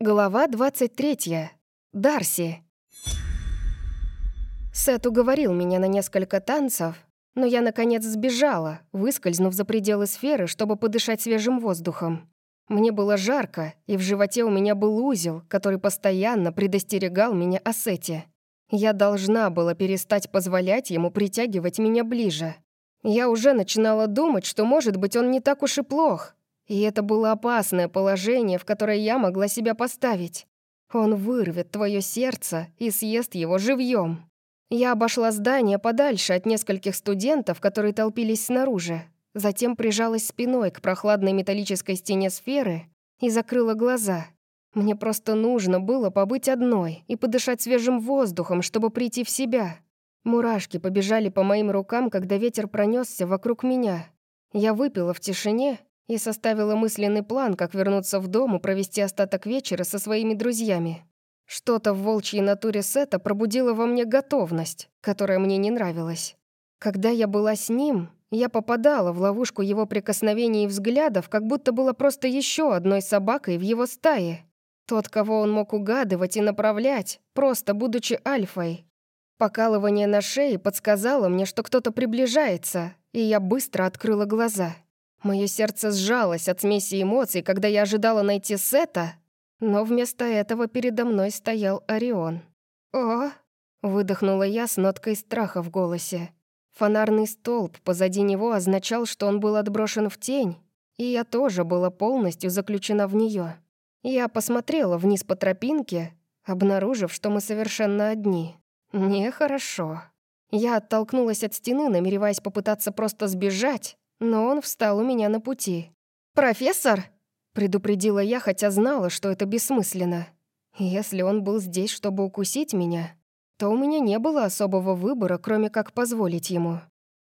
Глава 23. Дарси. Сет уговорил меня на несколько танцев, но я, наконец, сбежала, выскользнув за пределы сферы, чтобы подышать свежим воздухом. Мне было жарко, и в животе у меня был узел, который постоянно предостерегал меня о Сете. Я должна была перестать позволять ему притягивать меня ближе. Я уже начинала думать, что, может быть, он не так уж и плох, и это было опасное положение, в которое я могла себя поставить. Он вырвет твое сердце и съест его живьем. Я обошла здание подальше от нескольких студентов, которые толпились снаружи. Затем прижалась спиной к прохладной металлической стене сферы и закрыла глаза. Мне просто нужно было побыть одной и подышать свежим воздухом, чтобы прийти в себя. Мурашки побежали по моим рукам, когда ветер пронесся вокруг меня. Я выпила в тишине и составила мысленный план, как вернуться в дом и провести остаток вечера со своими друзьями. Что-то в волчьей натуре Сета пробудило во мне готовность, которая мне не нравилась. Когда я была с ним, я попадала в ловушку его прикосновений и взглядов, как будто была просто еще одной собакой в его стае. Тот, кого он мог угадывать и направлять, просто будучи альфой. Покалывание на шее подсказало мне, что кто-то приближается, и я быстро открыла глаза. Мое сердце сжалось от смеси эмоций, когда я ожидала найти Сета, но вместо этого передо мной стоял Орион. «О!» — выдохнула я с ноткой страха в голосе. Фонарный столб позади него означал, что он был отброшен в тень, и я тоже была полностью заключена в нее. Я посмотрела вниз по тропинке, обнаружив, что мы совершенно одни. Нехорошо. Я оттолкнулась от стены, намереваясь попытаться просто сбежать, но он встал у меня на пути. «Профессор!» — предупредила я, хотя знала, что это бессмысленно. Если он был здесь, чтобы укусить меня, то у меня не было особого выбора, кроме как позволить ему.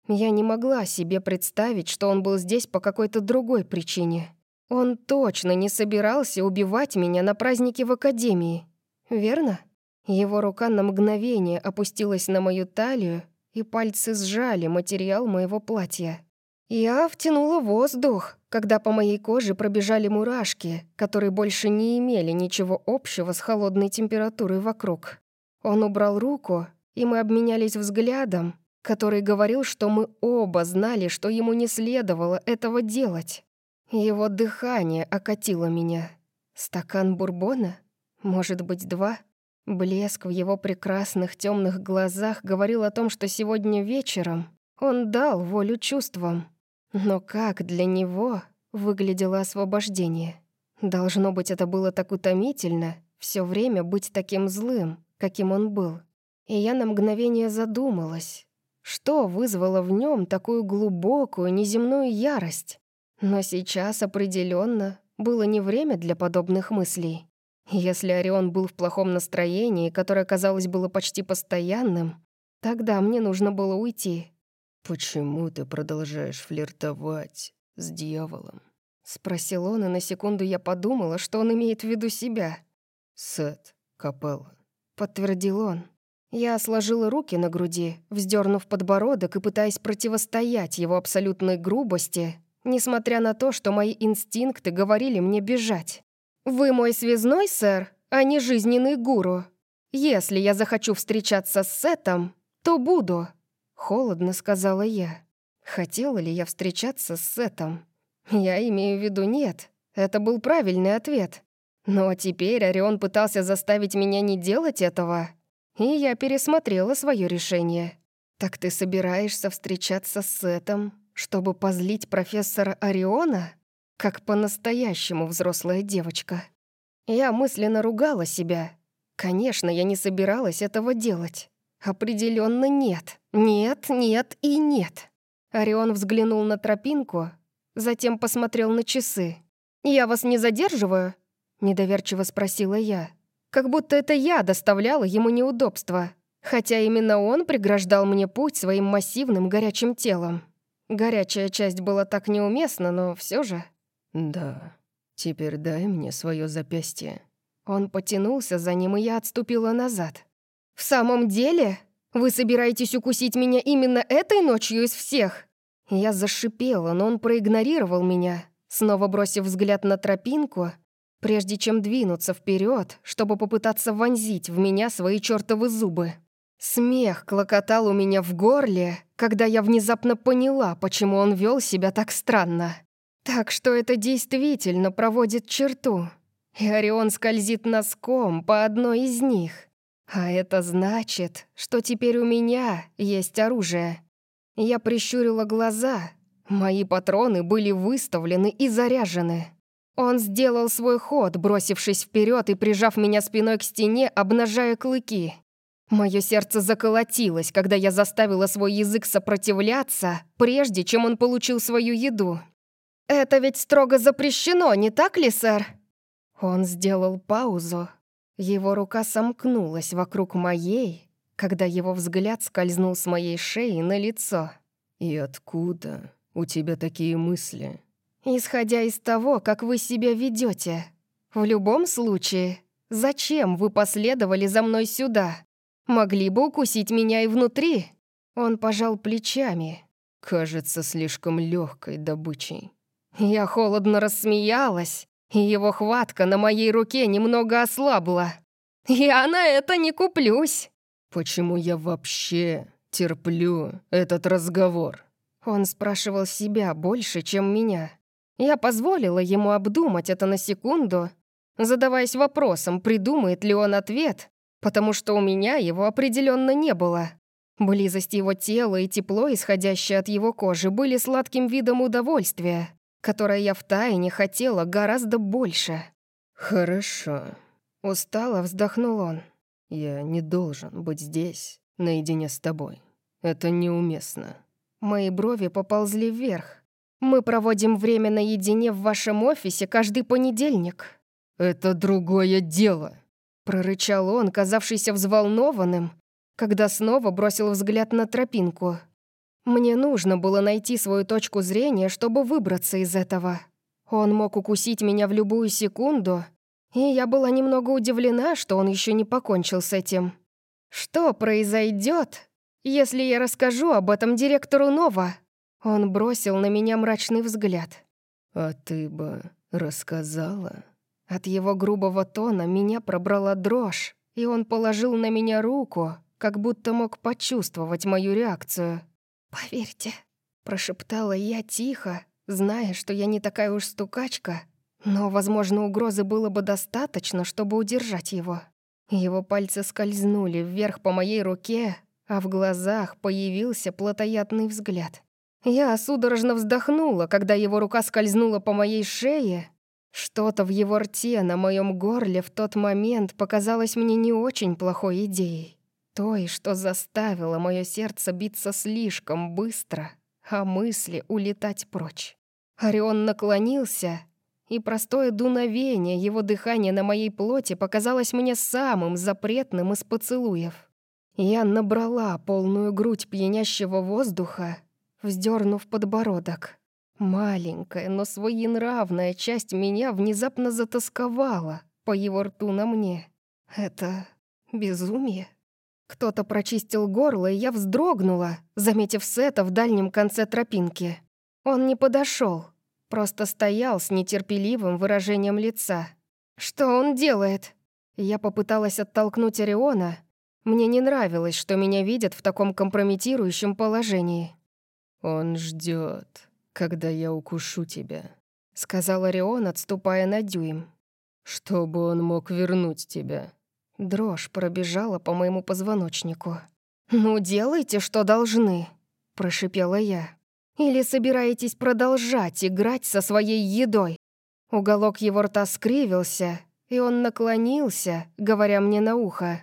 Я не могла себе представить, что он был здесь по какой-то другой причине. Он точно не собирался убивать меня на празднике в академии. Верно? Его рука на мгновение опустилась на мою талию, и пальцы сжали материал моего платья. Я втянула воздух, когда по моей коже пробежали мурашки, которые больше не имели ничего общего с холодной температурой вокруг. Он убрал руку, и мы обменялись взглядом, который говорил, что мы оба знали, что ему не следовало этого делать. Его дыхание окатило меня. Стакан бурбона? Может быть, два? Блеск в его прекрасных темных глазах говорил о том, что сегодня вечером он дал волю чувствам. Но как для него выглядело освобождение? Должно быть, это было так утомительно, все время быть таким злым, каким он был. И я на мгновение задумалась, что вызвало в нем такую глубокую неземную ярость. Но сейчас определенно было не время для подобных мыслей. Если Орион был в плохом настроении, которое, казалось, было почти постоянным, тогда мне нужно было уйти, «Почему ты продолжаешь флиртовать с дьяволом?» Спросил он, и на секунду я подумала, что он имеет в виду себя. «Сет, Капелла», — подтвердил он. Я сложила руки на груди, вздернув подбородок и пытаясь противостоять его абсолютной грубости, несмотря на то, что мои инстинкты говорили мне бежать. «Вы мой связной, сэр, а не жизненный гуру. Если я захочу встречаться с Сетом, то буду». Холодно сказала я. Хотела ли я встречаться с Сетом? Я имею в виду нет. Это был правильный ответ. Но теперь Орион пытался заставить меня не делать этого, и я пересмотрела свое решение. «Так ты собираешься встречаться с Сетом, чтобы позлить профессора Ориона?» Как по-настоящему взрослая девочка. Я мысленно ругала себя. Конечно, я не собиралась этого делать. Определенно нет. Нет, нет и нет. Орион взглянул на тропинку, затем посмотрел на часы. «Я вас не задерживаю?» — недоверчиво спросила я. Как будто это я доставляла ему неудобства, хотя именно он преграждал мне путь своим массивным горячим телом. Горячая часть была так неуместна, но все же... «Да, теперь дай мне свое запястье». Он потянулся за ним, и я отступила назад. «В самом деле? Вы собираетесь укусить меня именно этой ночью из всех?» Я зашипела, но он проигнорировал меня, снова бросив взгляд на тропинку, прежде чем двинуться вперед, чтобы попытаться вонзить в меня свои чертовы зубы. Смех клокотал у меня в горле, когда я внезапно поняла, почему он вел себя так странно. Так что это действительно проводит черту. И Орион скользит носком по одной из них. А это значит, что теперь у меня есть оружие. Я прищурила глаза. Мои патроны были выставлены и заряжены. Он сделал свой ход, бросившись вперед и прижав меня спиной к стене, обнажая клыки. Мое сердце заколотилось, когда я заставила свой язык сопротивляться, прежде чем он получил свою еду. «Это ведь строго запрещено, не так ли, сэр?» Он сделал паузу. Его рука сомкнулась вокруг моей, когда его взгляд скользнул с моей шеи на лицо. «И откуда у тебя такие мысли?» «Исходя из того, как вы себя ведете. В любом случае, зачем вы последовали за мной сюда? Могли бы укусить меня и внутри». Он пожал плечами. «Кажется, слишком легкой добычей». Я холодно рассмеялась, и его хватка на моей руке немного ослабла. «Я на это не куплюсь». «Почему я вообще терплю этот разговор?» Он спрашивал себя больше, чем меня. Я позволила ему обдумать это на секунду, задаваясь вопросом, придумает ли он ответ, потому что у меня его определенно не было. Близость его тела и тепло, исходящее от его кожи, были сладким видом удовольствия, которое я втайне хотела гораздо больше. «Хорошо», — устало вздохнул он. «Я не должен быть здесь, наедине с тобой. Это неуместно». Мои брови поползли вверх. «Мы проводим время наедине в вашем офисе каждый понедельник». «Это другое дело», Прорычал он, казавшийся взволнованным, когда снова бросил взгляд на тропинку. Мне нужно было найти свою точку зрения, чтобы выбраться из этого. Он мог укусить меня в любую секунду, и я была немного удивлена, что он еще не покончил с этим. Что произойдет, если я расскажу об этом директору Нова? Он бросил на меня мрачный взгляд. «А ты бы рассказала?» От его грубого тона меня пробрала дрожь, и он положил на меня руку, как будто мог почувствовать мою реакцию. «Поверьте», — прошептала я тихо, зная, что я не такая уж стукачка, но, возможно, угрозы было бы достаточно, чтобы удержать его. Его пальцы скользнули вверх по моей руке, а в глазах появился плотоядный взгляд. Я судорожно вздохнула, когда его рука скользнула по моей шее, что-то в его рте на моем горле в тот момент показалось мне не очень плохой идеей. Той, что заставило мое сердце биться слишком быстро, а мысли улетать прочь. Орион наклонился, и простое дуновение его дыхания на моей плоти показалось мне самым запретным из поцелуев. Я набрала полную грудь пьянящего воздуха, вздернув подбородок. Маленькая, но своенравная часть меня внезапно затасковала по его рту на мне. Это безумие. Кто-то прочистил горло, и я вздрогнула, заметив Сета в дальнем конце тропинки. Он не подошел, просто стоял с нетерпеливым выражением лица. «Что он делает?» Я попыталась оттолкнуть Ориона. Мне не нравилось, что меня видят в таком компрометирующем положении. «Он ждет, когда я укушу тебя», — сказал Орион, отступая на дюйм. «Чтобы он мог вернуть тебя». Дрожь пробежала по моему позвоночнику. «Ну, делайте, что должны», — прошипела я. «Или собираетесь продолжать играть со своей едой?» Уголок его рта скривился, и он наклонился, говоря мне на ухо.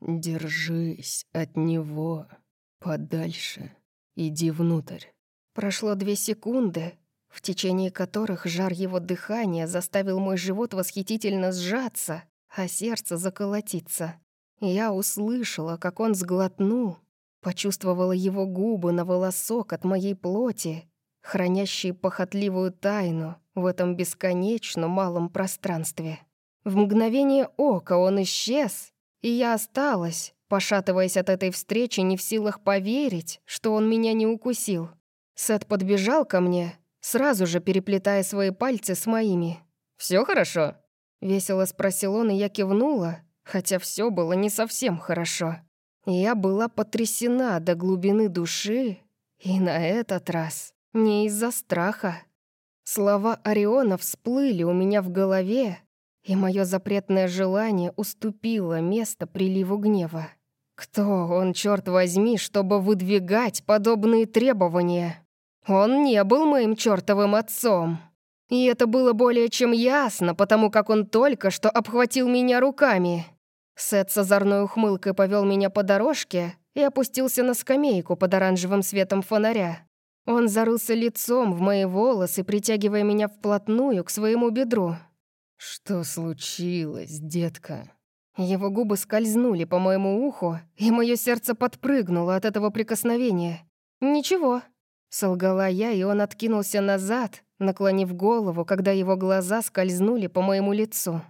«Держись от него подальше. Иди внутрь». Прошло две секунды, в течение которых жар его дыхания заставил мой живот восхитительно сжаться, а сердце заколотиться. Я услышала, как он сглотнул, почувствовала его губы на волосок от моей плоти, хранящие похотливую тайну в этом бесконечно малом пространстве. В мгновение ока он исчез, и я осталась, пошатываясь от этой встречи, не в силах поверить, что он меня не укусил. Сет подбежал ко мне, сразу же переплетая свои пальцы с моими. «Все хорошо?» Весело спросил он, и я кивнула, хотя все было не совсем хорошо. Я была потрясена до глубины души, и на этот раз не из-за страха. Слова Ориона всплыли у меня в голове, и мое запретное желание уступило место приливу гнева. Кто он, черт возьми, чтобы выдвигать подобные требования? Он не был моим чертовым отцом. И это было более чем ясно, потому как он только что обхватил меня руками. Сет с озорной ухмылкой повел меня по дорожке и опустился на скамейку под оранжевым светом фонаря. Он зарылся лицом в мои волосы, притягивая меня вплотную к своему бедру. «Что случилось, детка?» Его губы скользнули по моему уху, и мое сердце подпрыгнуло от этого прикосновения. «Ничего», — солгала я, и он откинулся назад, наклонив голову, когда его глаза скользнули по моему лицу.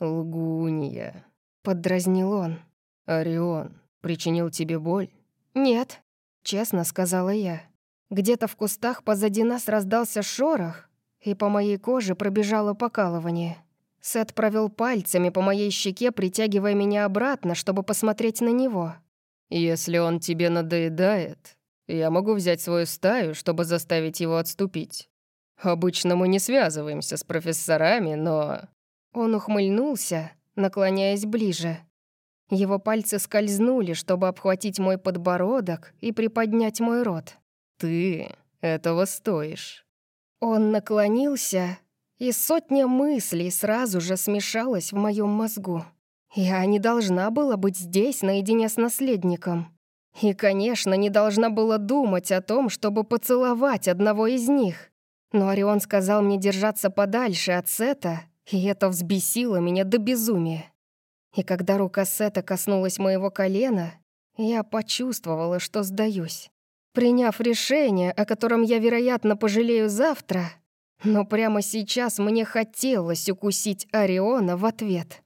«Лгунья», — поддразнил он. «Орион причинил тебе боль?» «Нет», — честно сказала я. Где-то в кустах позади нас раздался шорох, и по моей коже пробежало покалывание. Сет провел пальцами по моей щеке, притягивая меня обратно, чтобы посмотреть на него. «Если он тебе надоедает, я могу взять свою стаю, чтобы заставить его отступить. Обычно мы не связываемся с профессорами, но...» Он ухмыльнулся, наклоняясь ближе. Его пальцы скользнули, чтобы обхватить мой подбородок и приподнять мой рот. «Ты этого стоишь». Он наклонился, и сотня мыслей сразу же смешалась в моем мозгу. Я не должна была быть здесь наедине с наследником. И, конечно, не должна была думать о том, чтобы поцеловать одного из них. Но Орион сказал мне держаться подальше от Сета, и это взбесило меня до безумия. И когда рука Сета коснулась моего колена, я почувствовала, что сдаюсь. Приняв решение, о котором я, вероятно, пожалею завтра, но прямо сейчас мне хотелось укусить Ориона в ответ.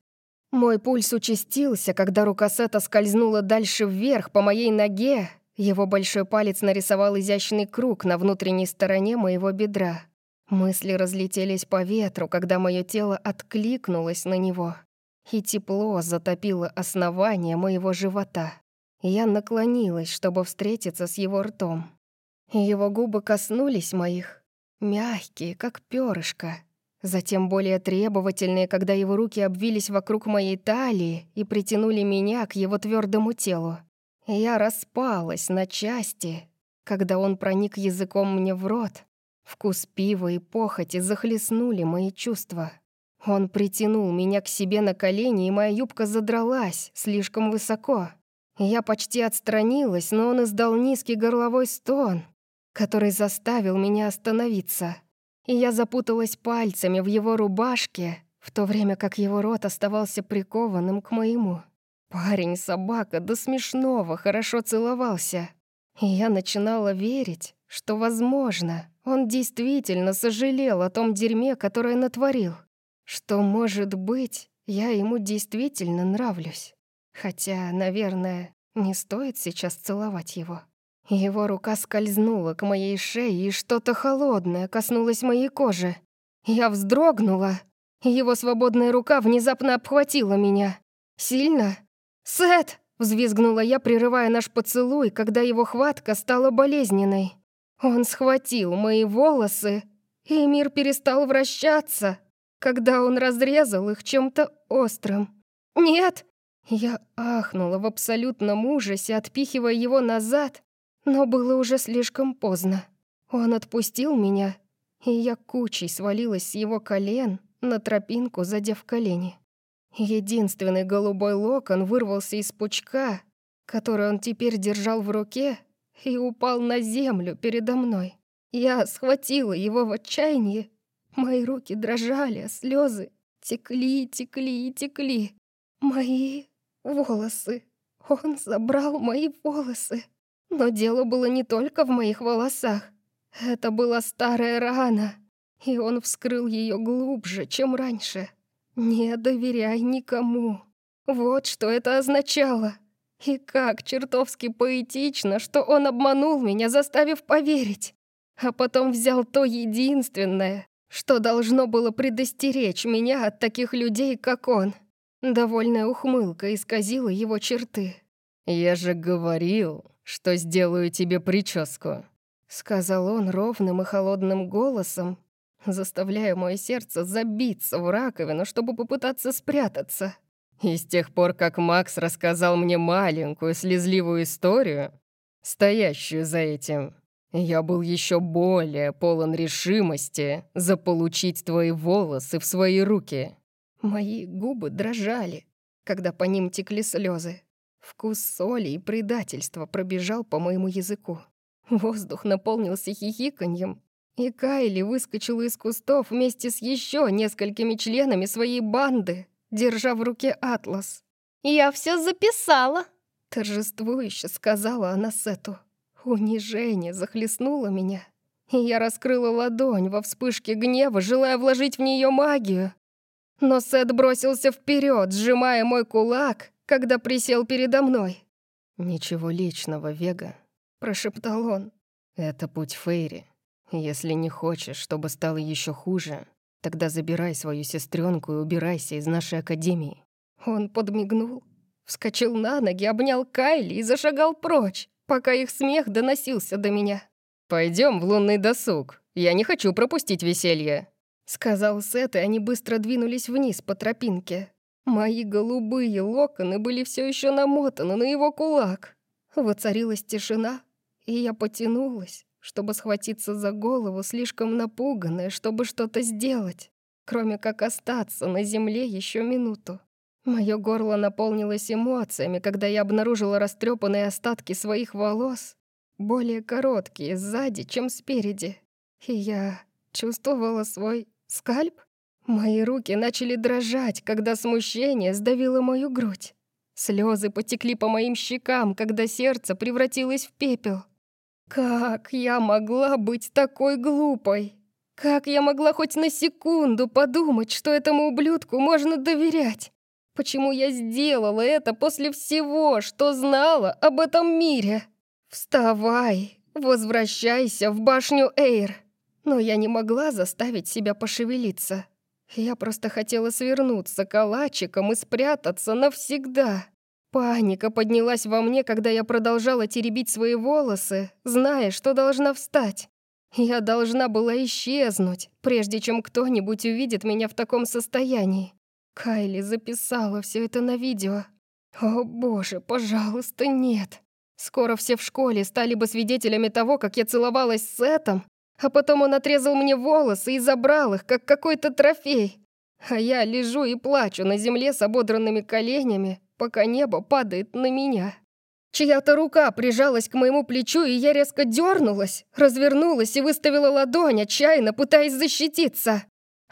Мой пульс участился, когда рука Сета скользнула дальше вверх по моей ноге, его большой палец нарисовал изящный круг на внутренней стороне моего бедра. Мысли разлетелись по ветру, когда мое тело откликнулось на него, и тепло затопило основание моего живота. Я наклонилась, чтобы встретиться с его ртом. Его губы коснулись моих, Мягкие, как перышко. Затем более требовательные, когда его руки обвились вокруг моей талии и притянули меня к его твердому телу. Я распалась на части, когда он проник языком мне в рот. Вкус пива и похоти захлестнули мои чувства. Он притянул меня к себе на колени, и моя юбка задралась слишком высоко. Я почти отстранилась, но он издал низкий горловой стон, который заставил меня остановиться. И я запуталась пальцами в его рубашке, в то время как его рот оставался прикованным к моему. Парень-собака до смешного хорошо целовался. И я начинала верить, что, возможно, он действительно сожалел о том дерьме, которое натворил. Что, может быть, я ему действительно нравлюсь. Хотя, наверное, не стоит сейчас целовать его. Его рука скользнула к моей шее, и что-то холодное коснулось моей кожи. Я вздрогнула, его свободная рука внезапно обхватила меня. Сильно? «Сет!» — взвизгнула я, прерывая наш поцелуй, когда его хватка стала болезненной. Он схватил мои волосы, и мир перестал вращаться, когда он разрезал их чем-то острым. «Нет!» Я ахнула в абсолютном ужасе, отпихивая его назад, но было уже слишком поздно. Он отпустил меня, и я кучей свалилась с его колен на тропинку, задев колени. Единственный голубой локон вырвался из пучка, который он теперь держал в руке, и упал на землю передо мной. Я схватила его в отчаянии. Мои руки дрожали, а слезы текли, текли и текли. Мои волосы. Он забрал мои волосы. Но дело было не только в моих волосах. Это была старая рана, и он вскрыл ее глубже, чем раньше. Не доверяй никому. Вот что это означало. И как чертовски поэтично, что он обманул меня, заставив поверить. А потом взял то единственное, что должно было предостеречь меня от таких людей, как он. Довольная ухмылка исказила его черты. «Я же говорил, что сделаю тебе прическу», — сказал он ровным и холодным голосом, заставляя мое сердце забиться в раковину, чтобы попытаться спрятаться. И с тех пор, как Макс рассказал мне маленькую слезливую историю, стоящую за этим, я был еще более полон решимости заполучить твои волосы в свои руки. Мои губы дрожали, когда по ним текли слезы. Вкус соли и предательства пробежал по моему языку. Воздух наполнился хихиканьем, и Кайли выскочила из кустов вместе с еще несколькими членами своей банды, держа в руке атлас. «Я все записала», — торжествующе сказала она Сету. Унижение захлестнуло меня, и я раскрыла ладонь во вспышке гнева, желая вложить в нее магию. Но Сет бросился вперед, сжимая мой кулак, когда присел передо мной. «Ничего личного, Вега», — прошептал он. «Это путь Фейри. Если не хочешь, чтобы стало еще хуже, тогда забирай свою сестренку и убирайся из нашей академии». Он подмигнул, вскочил на ноги, обнял Кайли и зашагал прочь, пока их смех доносился до меня. Пойдем в лунный досуг. Я не хочу пропустить веселье», — сказал Сет, и они быстро двинулись вниз по тропинке. Мои голубые локоны были все еще намотаны на его кулак. Воцарилась тишина, и я потянулась, чтобы схватиться за голову, слишком напуганная, чтобы что-то сделать, кроме как остаться на земле еще минуту. Мое горло наполнилось эмоциями, когда я обнаружила растрепанные остатки своих волос, более короткие сзади, чем спереди. И я чувствовала свой скальп. Мои руки начали дрожать, когда смущение сдавило мою грудь. Слезы потекли по моим щекам, когда сердце превратилось в пепел. Как я могла быть такой глупой? Как я могла хоть на секунду подумать, что этому ублюдку можно доверять? Почему я сделала это после всего, что знала об этом мире? Вставай, возвращайся в башню Эйр. Но я не могла заставить себя пошевелиться. Я просто хотела свернуться калачиком и спрятаться навсегда. Паника поднялась во мне, когда я продолжала теребить свои волосы, зная, что должна встать. Я должна была исчезнуть, прежде чем кто-нибудь увидит меня в таком состоянии. Кайли записала все это на видео. О боже, пожалуйста, нет. Скоро все в школе стали бы свидетелями того, как я целовалась с Сетом, а потом он отрезал мне волосы и забрал их, как какой-то трофей. А я лежу и плачу на земле с ободранными коленями, пока небо падает на меня. Чья-то рука прижалась к моему плечу, и я резко дернулась, развернулась и выставила ладонь, отчаянно пытаясь защититься.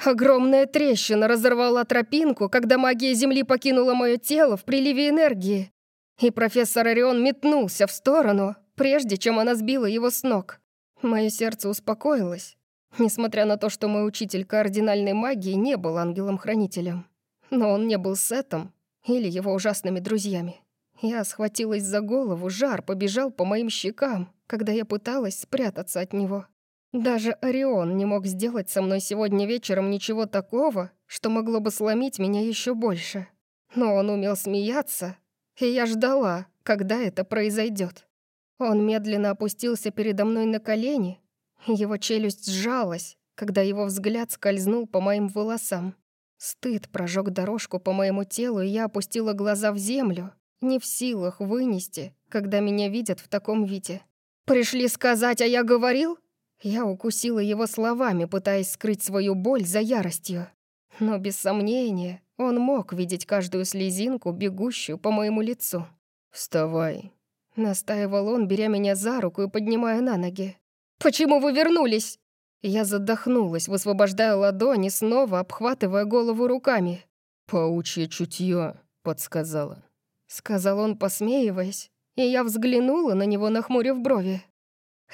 Огромная трещина разорвала тропинку, когда магия Земли покинула мое тело в приливе энергии. И профессор Орион метнулся в сторону, прежде чем она сбила его с ног. Мое сердце успокоилось, несмотря на то, что мой учитель кардинальной магии не был ангелом-хранителем. Но он не был Сетом, или его ужасными друзьями. Я схватилась за голову, жар побежал по моим щекам, когда я пыталась спрятаться от него. Даже Орион не мог сделать со мной сегодня вечером ничего такого, что могло бы сломить меня еще больше. Но он умел смеяться, и я ждала, когда это произойдет. Он медленно опустился передо мной на колени, его челюсть сжалась, когда его взгляд скользнул по моим волосам. Стыд прожег дорожку по моему телу, и я опустила глаза в землю, не в силах вынести, когда меня видят в таком виде. «Пришли сказать, а я говорил?» Я укусила его словами, пытаясь скрыть свою боль за яростью. Но без сомнения, он мог видеть каждую слезинку, бегущую по моему лицу. «Вставай», — настаивал он, беря меня за руку и поднимая на ноги. «Почему вы вернулись?» Я задохнулась, высвобождая ладони, снова обхватывая голову руками. «Паучье чутье», — подсказала. Сказал он, посмеиваясь, и я взглянула на него, нахмурив брови.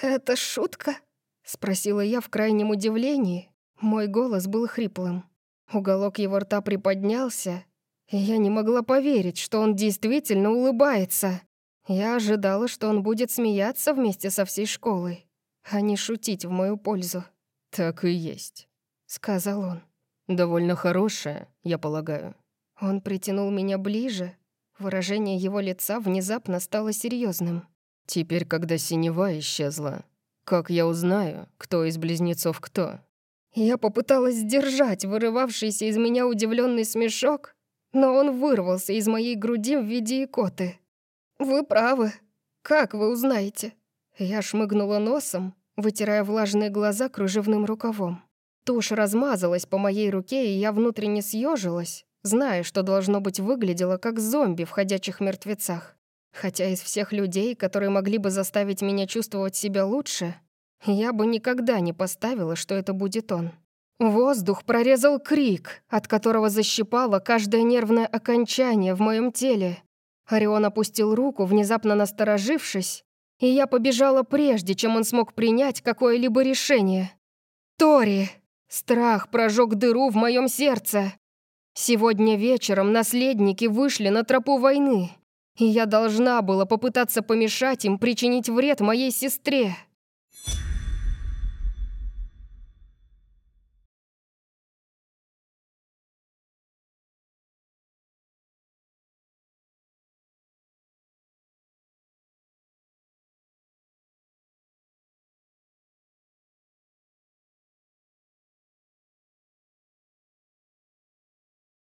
«Это шутка?» — спросила я в крайнем удивлении. Мой голос был хриплым. Уголок его рта приподнялся, и я не могла поверить, что он действительно улыбается. Я ожидала, что он будет смеяться вместе со всей школой, а не шутить в мою пользу. «Так и есть», — сказал он. «Довольно хорошая, я полагаю». Он притянул меня ближе. Выражение его лица внезапно стало серьезным. «Теперь, когда синева исчезла, как я узнаю, кто из близнецов кто?» Я попыталась сдержать вырывавшийся из меня удивленный смешок, но он вырвался из моей груди в виде икоты. «Вы правы. Как вы узнаете?» Я шмыгнула носом, вытирая влажные глаза кружевным рукавом. Тушь размазалась по моей руке, и я внутренне съежилась, зная, что должно быть выглядело как зомби в ходячих мертвецах. Хотя из всех людей, которые могли бы заставить меня чувствовать себя лучше, я бы никогда не поставила, что это будет он. Воздух прорезал крик, от которого защипало каждое нервное окончание в моем теле. Орион опустил руку, внезапно насторожившись, и я побежала прежде, чем он смог принять какое-либо решение. «Тори!» Страх прожег дыру в моем сердце. Сегодня вечером наследники вышли на тропу войны, и я должна была попытаться помешать им причинить вред моей сестре.